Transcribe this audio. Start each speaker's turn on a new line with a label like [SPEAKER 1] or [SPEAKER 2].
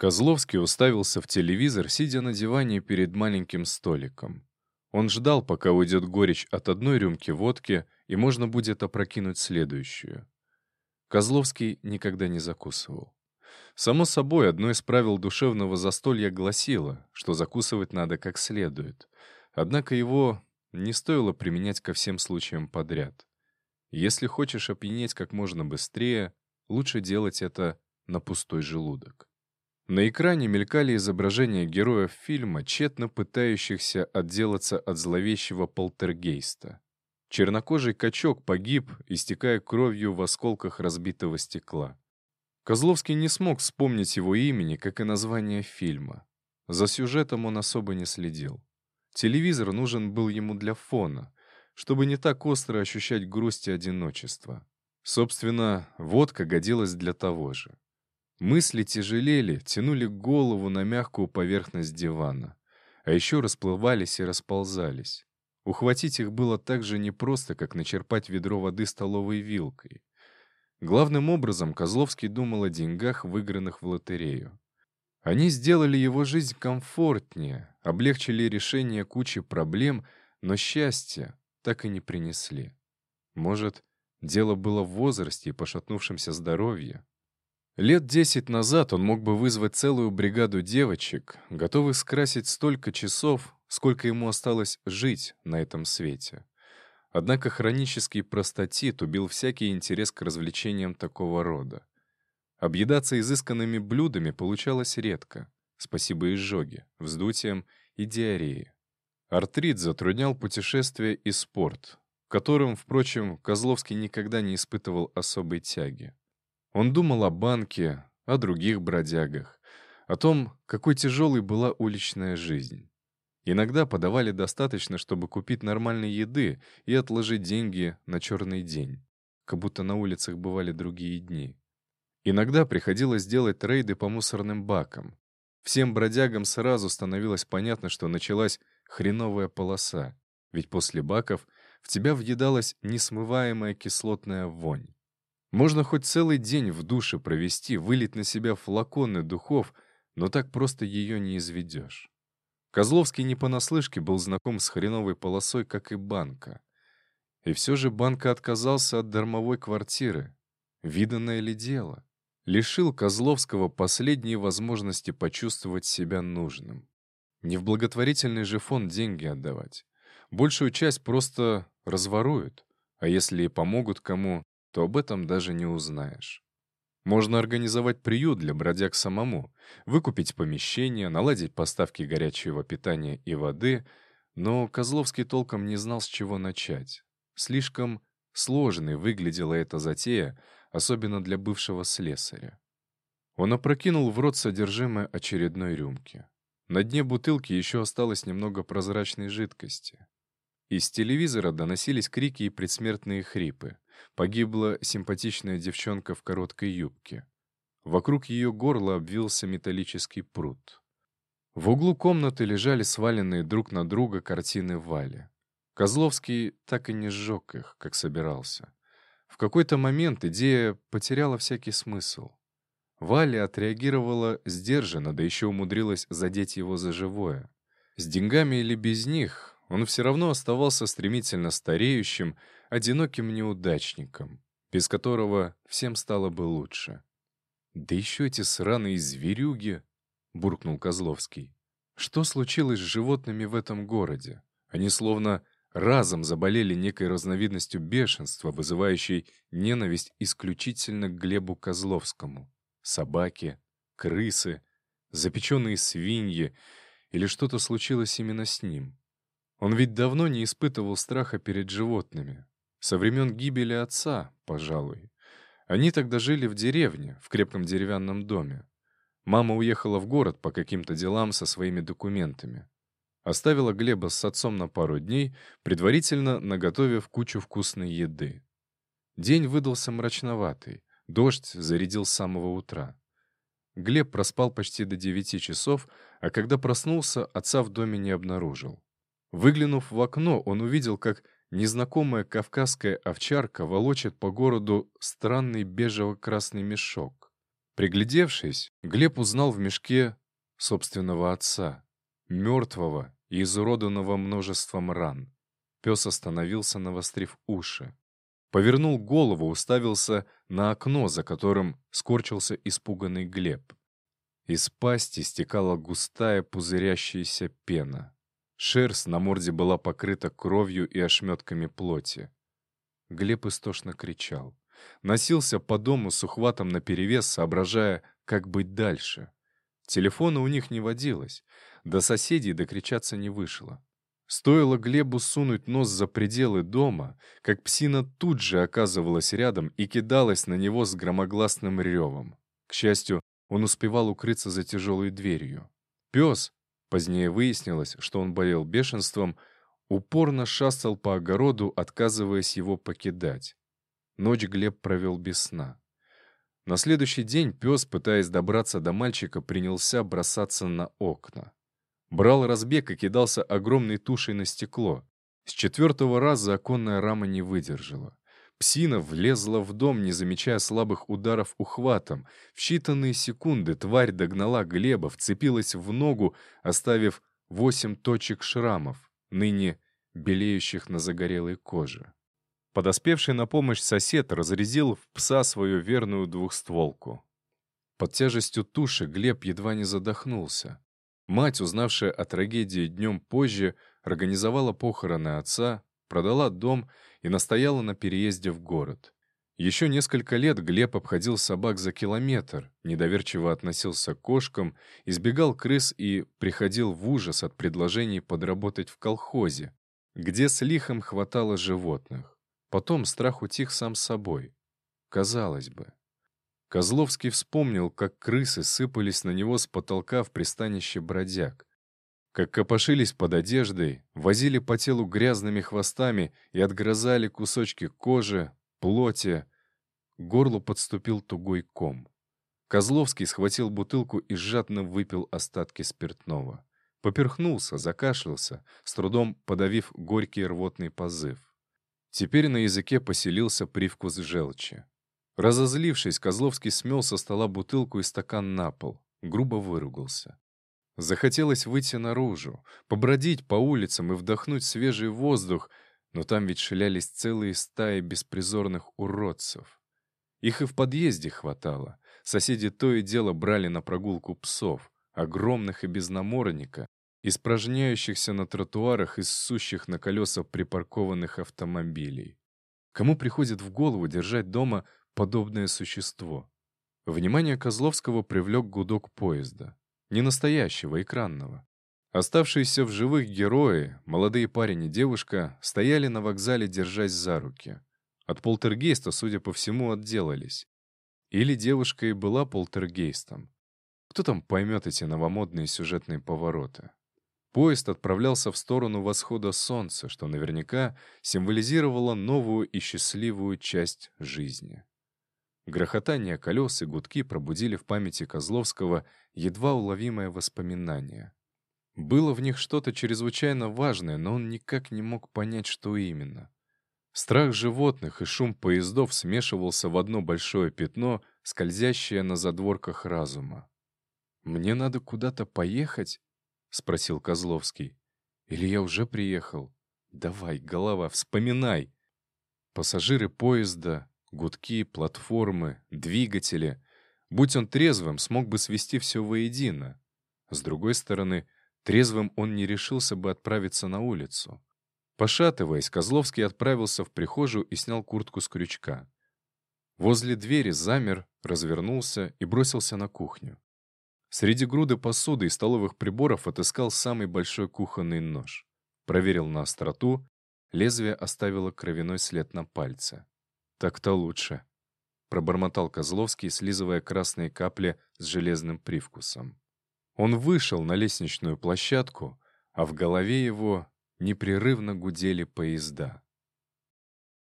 [SPEAKER 1] Козловский уставился в телевизор, сидя на диване перед маленьким столиком. Он ждал, пока уйдет горечь от одной рюмки водки, и можно будет опрокинуть следующую. Козловский никогда не закусывал. Само собой, одно из правил душевного застолья гласило, что закусывать надо как следует. Однако его не стоило применять ко всем случаям подряд. Если хочешь опьянеть как можно быстрее, лучше делать это на пустой желудок. На экране мелькали изображения героев фильма, тщетно пытающихся отделаться от зловещего полтергейста. Чернокожий качок погиб, истекая кровью в осколках разбитого стекла. Козловский не смог вспомнить его имени, как и название фильма. За сюжетом он особо не следил. Телевизор нужен был ему для фона, чтобы не так остро ощущать грусть и одиночество. Собственно, водка годилась для того же. Мысли тяжелели, тянули голову на мягкую поверхность дивана, а еще расплывались и расползались. Ухватить их было так же непросто, как начерпать ведро воды столовой вилкой. Главным образом Козловский думал о деньгах, выигранных в лотерею. Они сделали его жизнь комфортнее, облегчили решение кучи проблем, но счастья так и не принесли. Может, дело было в возрасте и пошатнувшемся здоровье? Лет десять назад он мог бы вызвать целую бригаду девочек, готовых скрасить столько часов, сколько ему осталось жить на этом свете. Однако хронический простатит убил всякий интерес к развлечениям такого рода. Объедаться изысканными блюдами получалось редко, спасибо изжоге, вздутием и диарее. Артрит затруднял путешествия и спорт, которым, впрочем, Козловский никогда не испытывал особой тяги. Он думал о банке, о других бродягах, о том, какой тяжелой была уличная жизнь. Иногда подавали достаточно, чтобы купить нормальной еды и отложить деньги на черный день, как будто на улицах бывали другие дни. Иногда приходилось делать рейды по мусорным бакам. Всем бродягам сразу становилось понятно, что началась хреновая полоса, ведь после баков в тебя въедалась несмываемая кислотная вонь. Можно хоть целый день в душе провести, вылить на себя флаконы духов, но так просто ее не изведешь. Козловский не понаслышке был знаком с хреновой полосой, как и банка. И все же банка отказался от дармовой квартиры. Виданное ли дело? Лишил Козловского последней возможности почувствовать себя нужным. Не в благотворительный же фонд деньги отдавать. Большую часть просто разворуют, а если и помогут кому, то об этом даже не узнаешь. Можно организовать приют для бродяг самому, выкупить помещение, наладить поставки горячего питания и воды, но Козловский толком не знал, с чего начать. Слишком сложной выглядела эта затея, особенно для бывшего слесаря. Он опрокинул в рот содержимое очередной рюмки. На дне бутылки еще осталось немного прозрачной жидкости. Из телевизора доносились крики и предсмертные хрипы. Погибла симпатичная девчонка в короткой юбке. Вокруг ее горла обвился металлический пруд. В углу комнаты лежали сваленные друг на друга картины Вали. Козловский так и не сжег их, как собирался. В какой-то момент идея потеряла всякий смысл. Валя отреагировала сдержанно, да еще умудрилась задеть его за живое. С деньгами или без них он все равно оставался стремительно стареющим, одиноким неудачником, без которого всем стало бы лучше. «Да еще эти сраные зверюги!» — буркнул Козловский. «Что случилось с животными в этом городе? Они словно разом заболели некой разновидностью бешенства, вызывающей ненависть исключительно к Глебу Козловскому. Собаки, крысы, запеченные свиньи или что-то случилось именно с ним. Он ведь давно не испытывал страха перед животными, со времен гибели отца, пожалуй. Они тогда жили в деревне, в крепком деревянном доме. Мама уехала в город по каким-то делам со своими документами. Оставила Глеба с отцом на пару дней, предварительно наготовив кучу вкусной еды. День выдался мрачноватый, дождь зарядил с самого утра. Глеб проспал почти до девяти часов, а когда проснулся, отца в доме не обнаружил. Выглянув в окно, он увидел, как Незнакомая кавказская овчарка волочит по городу странный бежево-красный мешок. Приглядевшись, Глеб узнал в мешке собственного отца, мертвого и изуродованного множеством ран. Пес остановился, навострив уши. Повернул голову, уставился на окно, за которым скорчился испуганный Глеб. Из пасти стекала густая пузырящаяся пена. Шерсть на морде была покрыта кровью и ошметками плоти. Глеб истошно кричал. Носился по дому с ухватом наперевес, соображая, как быть дальше. Телефона у них не водилось. До соседей докричаться не вышло. Стоило Глебу сунуть нос за пределы дома, как псина тут же оказывалась рядом и кидалась на него с громогласным ревом. К счастью, он успевал укрыться за тяжелой дверью. Пес, позднее выяснилось, что он болел бешенством, упорно шастал по огороду, отказываясь его покидать. Ночь Глеб провел без сна. На следующий день пес, пытаясь добраться до мальчика, принялся бросаться на окна. Брал разбег и кидался огромной тушей на стекло. С четвертого раза оконная рама не выдержала. Псина влезла в дом, не замечая слабых ударов ухватом. В считанные секунды тварь догнала Глеба, вцепилась в ногу, оставив восемь точек шрамов, ныне белеющих на загорелой коже. Подоспевший на помощь сосед разрезил в пса свою верную двухстволку. Под тяжестью туши Глеб едва не задохнулся. Мать, узнавшая о трагедии днем позже, организовала похороны отца, продала дом и настояла на переезде в город. Еще несколько лет Глеб обходил собак за километр, недоверчиво относился к кошкам, избегал крыс и приходил в ужас от предложений подработать в колхозе, где с лихом хватало животных. Потом страх утих сам собой. Казалось бы. Козловский вспомнил, как крысы сыпались на него с потолка в пристанище бродяг. Как копошились под одеждой, возили по телу грязными хвостами и отгрызали кусочки кожи, плоти. К горлу подступил тугой ком. Козловский схватил бутылку и жадно выпил остатки спиртного. Поперхнулся, закашлялся, с трудом подавив горький рвотный позыв. Теперь на языке поселился привкус желчи. Разозлившись, Козловский смел со стола бутылку и стакан на пол, грубо выругался. Захотелось выйти наружу, побродить по улицам и вдохнуть свежий воздух, но там ведь шилялись целые стаи беспризорных уродцев. Их и в подъезде хватало. Соседи то и дело брали на прогулку псов, огромных и без намордника, испражняющихся на тротуарах и ссущих на колеса припаркованных автомобилей. Кому приходит в голову держать дома подобное существо. Внимание Козловского привлек гудок поезда. Не настоящего, экранного. Оставшиеся в живых герои, молодые парень и девушка, стояли на вокзале, держась за руки. От полтергейста, судя по всему, отделались. Или девушка и была полтергейстом. Кто там поймет эти новомодные сюжетные повороты? Поезд отправлялся в сторону восхода солнца, что наверняка символизировало новую и счастливую часть жизни. Грохотание колес и гудки пробудили в памяти Козловского едва уловимое воспоминание. Было в них что-то чрезвычайно важное, но он никак не мог понять, что именно. Страх животных и шум поездов смешивался в одно большое пятно, скользящее на задворках разума. «Мне надо куда-то поехать?» — спросил Козловский. «Или я уже приехал? Давай, голова, вспоминай!» Пассажиры поезда, Гудки, платформы, двигатели. Будь он трезвым, смог бы свести все воедино. С другой стороны, трезвым он не решился бы отправиться на улицу. Пошатываясь, Козловский отправился в прихожую и снял куртку с крючка. Возле двери замер, развернулся и бросился на кухню. Среди груды посуды и столовых приборов отыскал самый большой кухонный нож. Проверил на остроту, лезвие оставило кровяной след на пальце. «Так-то лучше», — пробормотал Козловский, слизывая красные капли с железным привкусом. Он вышел на лестничную площадку, а в голове его непрерывно гудели поезда.